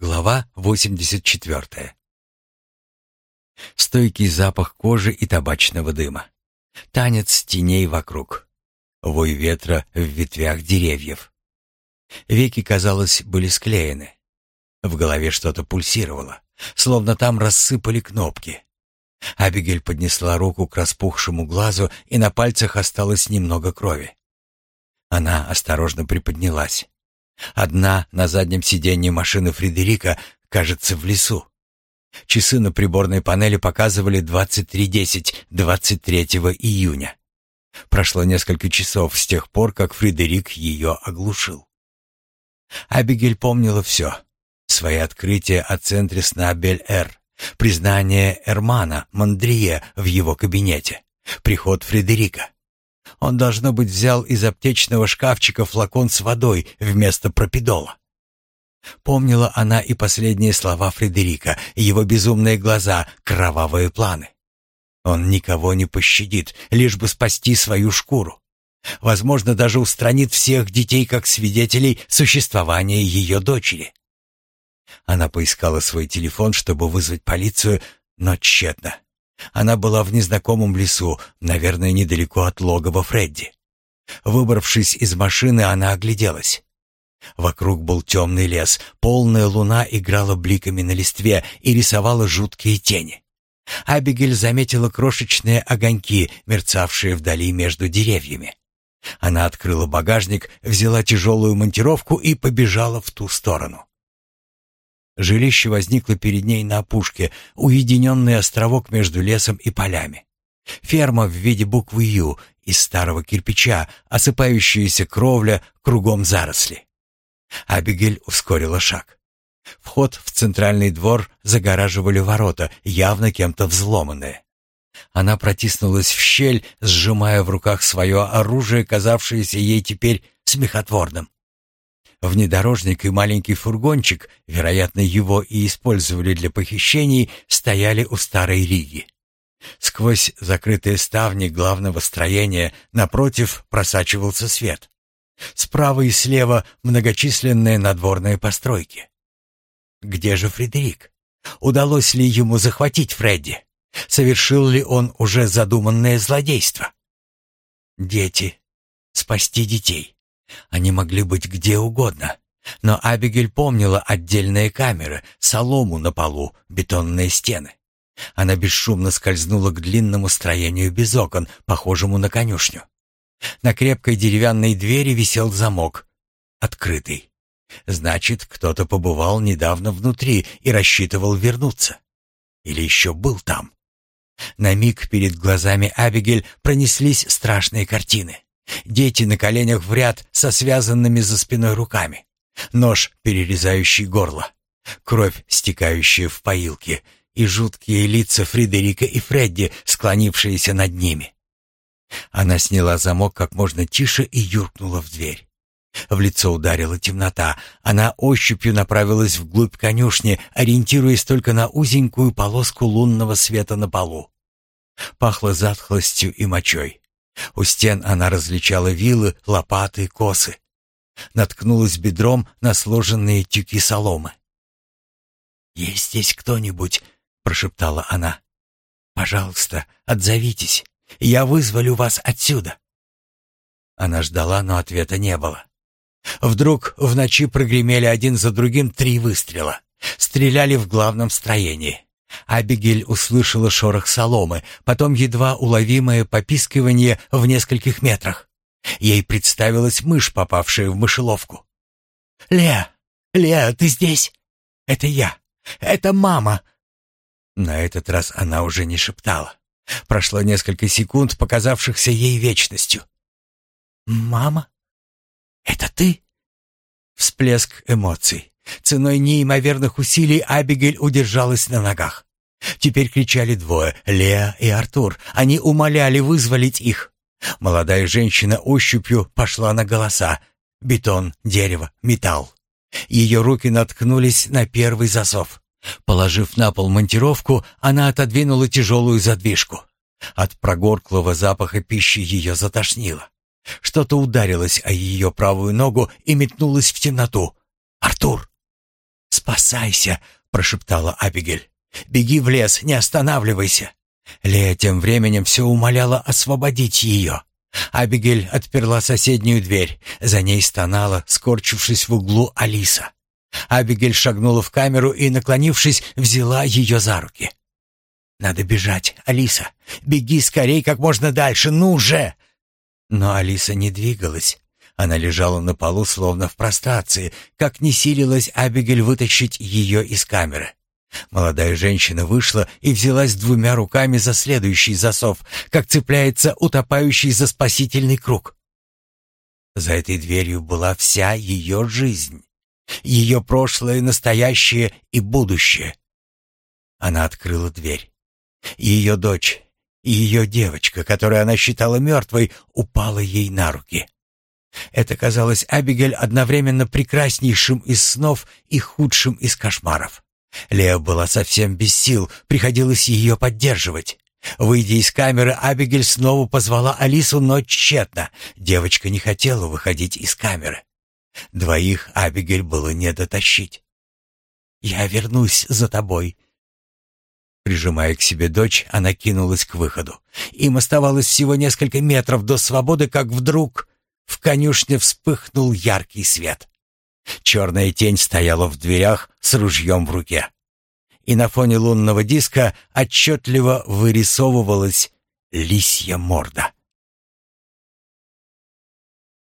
Глава 84. Стойкий запах кожи и табачного дыма. Танец теней вокруг. Вой ветра в ветвях деревьев. Веки, казалось, были склеены. В голове что-то пульсировало, словно там рассыпали кнопки. Абигель поднесла руку к распухшему глазу, и на пальцах осталось немного крови. Она осторожно приподнялась. Одна на заднем сиденье машины Фредерика, кажется, в лесу. Часы на приборной панели показывали 23.10 23 июня. Прошло несколько часов с тех пор, как Фредерик ее оглушил. Абигель помнила все. Свои открытия о центре сна Бель-Эр, признание Эрмана Мандрие в его кабинете, приход Фредерика. Он, должно быть, взял из аптечного шкафчика флакон с водой вместо пропидола. Помнила она и последние слова Фредерика, его безумные глаза, кровавые планы. Он никого не пощадит, лишь бы спасти свою шкуру. Возможно, даже устранит всех детей как свидетелей существования ее дочери. Она поискала свой телефон, чтобы вызвать полицию, но тщетно. Она была в незнакомом лесу, наверное, недалеко от логова Фредди. Выбравшись из машины, она огляделась. Вокруг был темный лес, полная луна играла бликами на листве и рисовала жуткие тени. Абигель заметила крошечные огоньки, мерцавшие вдали между деревьями. Она открыла багажник, взяла тяжелую монтировку и побежала в ту сторону. Жилище возникло перед ней на опушке, уединенный островок между лесом и полями. Ферма в виде буквы «Ю» из старого кирпича, осыпающаяся кровля, кругом заросли. Абигель ускорила шаг. Вход в центральный двор загораживали ворота, явно кем-то взломанные. Она протиснулась в щель, сжимая в руках свое оружие, казавшееся ей теперь смехотворным. Внедорожник и маленький фургончик, вероятно, его и использовали для похищений, стояли у старой Риги. Сквозь закрытые ставни главного строения напротив просачивался свет. Справа и слева многочисленные надворные постройки. Где же Фредерик? Удалось ли ему захватить Фредди? Совершил ли он уже задуманное злодейство? Дети. Спасти детей. Они могли быть где угодно. Но Абигель помнила отдельные камеры, солому на полу, бетонные стены. Она бесшумно скользнула к длинному строению без окон, похожему на конюшню. На крепкой деревянной двери висел замок, открытый. Значит, кто-то побывал недавно внутри и рассчитывал вернуться. Или еще был там. На миг перед глазами Абигель пронеслись страшные картины. Дети на коленях в ряд со связанными за спиной руками. Нож, перерезающий горло. Кровь, стекающая в поилки. И жуткие лица Фредерика и Фредди, склонившиеся над ними. Она сняла замок как можно тише и юркнула в дверь. В лицо ударила темнота. Она ощупью направилась вглубь конюшни, ориентируясь только на узенькую полоску лунного света на полу. Пахло затхлостью и мочой. У стен она различала вилы, лопаты, косы. Наткнулась бедром на сложенные тюки соломы. «Есть здесь кто-нибудь?» — прошептала она. «Пожалуйста, отзовитесь. Я вызволю вас отсюда». Она ждала, но ответа не было. Вдруг в ночи прогремели один за другим три выстрела. Стреляли в главном строении. Абигель услышала шорох соломы, потом едва уловимое попискивание в нескольких метрах. Ей представилась мышь, попавшая в мышеловку. «Леа! Леа, ты здесь? Это я! Это мама!» На этот раз она уже не шептала. Прошло несколько секунд, показавшихся ей вечностью. «Мама? Это ты?» Всплеск эмоций. Ценой неимоверных усилий Абигель удержалась на ногах. Теперь кричали двое — Леа и Артур. Они умоляли вызволить их. Молодая женщина ощупью пошла на голоса. Бетон, дерево, металл. Ее руки наткнулись на первый засов. Положив на пол монтировку, она отодвинула тяжелую задвижку. От прогорклого запаха пищи ее затошнило. Что-то ударилось о ее правую ногу и метнулось в темноту. «Артур!» «Спасайся!» — прошептала Абигель. «Беги в лес, не останавливайся!» Лея тем временем все умоляла освободить ее. Абигель отперла соседнюю дверь. За ней стонала, скорчившись в углу, Алиса. Абигель шагнула в камеру и, наклонившись, взяла ее за руки. «Надо бежать, Алиса! Беги скорей, как можно дальше, ну же!» Но Алиса не двигалась. Она лежала на полу, словно в прострации, как не силилась Абигель вытащить ее из камеры. Молодая женщина вышла и взялась двумя руками за следующий засов, как цепляется утопающий за спасительный круг. За этой дверью была вся ее жизнь. Ее прошлое, настоящее и будущее. Она открыла дверь. Ее дочь, ее девочка, которую она считала мертвой, упала ей на руки. Это казалось Абигель одновременно прекраснейшим из снов и худшим из кошмаров. Лео была совсем без сил, приходилось ее поддерживать. Выйдя из камеры, Абигель снова позвала Алису, но тщетно. Девочка не хотела выходить из камеры. Двоих Абигель было не дотащить. «Я вернусь за тобой». Прижимая к себе дочь, она кинулась к выходу. Им оставалось всего несколько метров до свободы, как вдруг в конюшне вспыхнул яркий свет. Черная тень стояла в дверях с ружьем в руке. И на фоне лунного диска отчетливо вырисовывалась лисья морда.